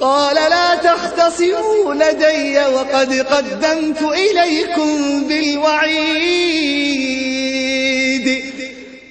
قال لا تختصموا لدي وقد قدمت إليكم بالوعيد.